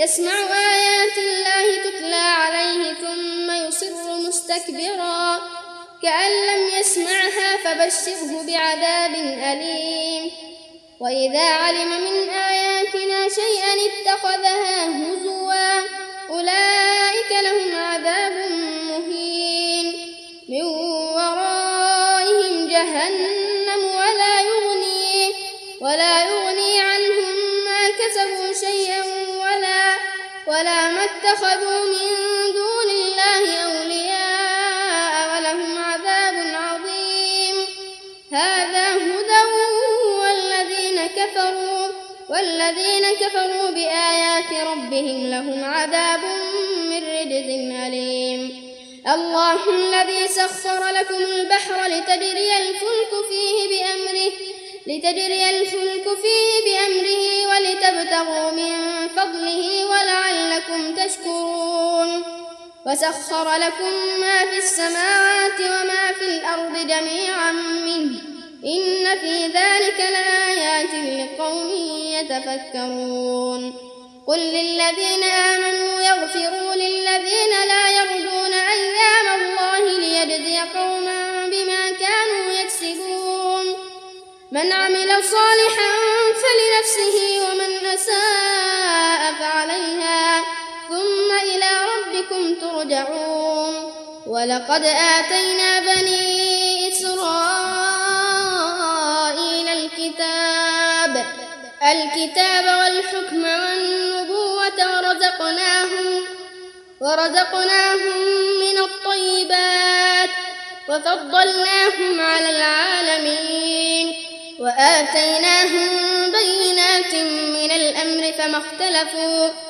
يسمع آيات الله تتلى عليه ثم يصر مستكبرا. كأن لم يسمعها فبشره بعذاب أليم. وإذا علم من ولا اتخذوا من دون الله أولياء ولهم عذاب عظيم. هذا هدى والذين كفروا والذين كفروا بآيات ربهم لهم عذاب من رجز أليم. الله الذي سخر لكم البحر لتجري الفلك فيه بأمره لتجري الفلك فيه بأمره ولتبتغوا من فضله ولعلكم تشكرون. وسخر لكم ما في السماوات وما في الأرض جميعا منه. إن في ذلك لآيات لقوم يتفكرون. قل للذين آمنوا يغفروا للذين لا يرجون أيام الله ليجزي قوما بما كانوا يكسبون. من عمل صالحا فلنفسه ومن أساء فعليها ترجعون. ولقد آتينا بني إسرائيل الكتاب. الكتاب والحكم والنبوة ورزقناهم ورزقناهم من الطيبات وفضلناهم على العالمين. وآتيناهم بينات من الأمر فما اختلفوا.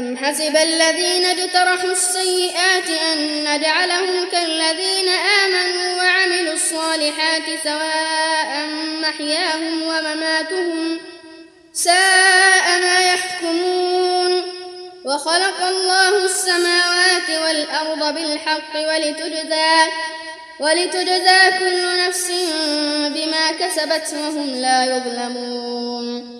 أم حسب الذين اجترحوا السيئات أن نجعلهم كالذين آمنوا وعملوا الصالحات سواء محياهم ومماتهم ساء ما يحكمون وخلق الله السماوات والأرض بالحق ولتجزى ولتجزى كل نفس بما كسبت وهم لا يظلمون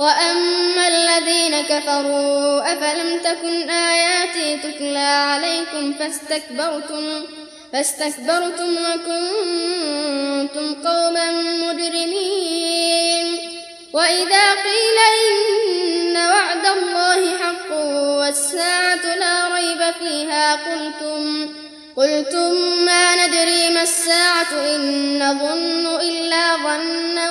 وأما الذين كفروا أفلم تكن آياتي تتلى عليكم فاستكبرتم فاستكبرتم وكنتم قوما مجرمين. وإذا قيل إن وعد الله حق والساعة لا ريب فيها قلتم قلتم ما ندري ما الساعة إن نظن إلا ظنا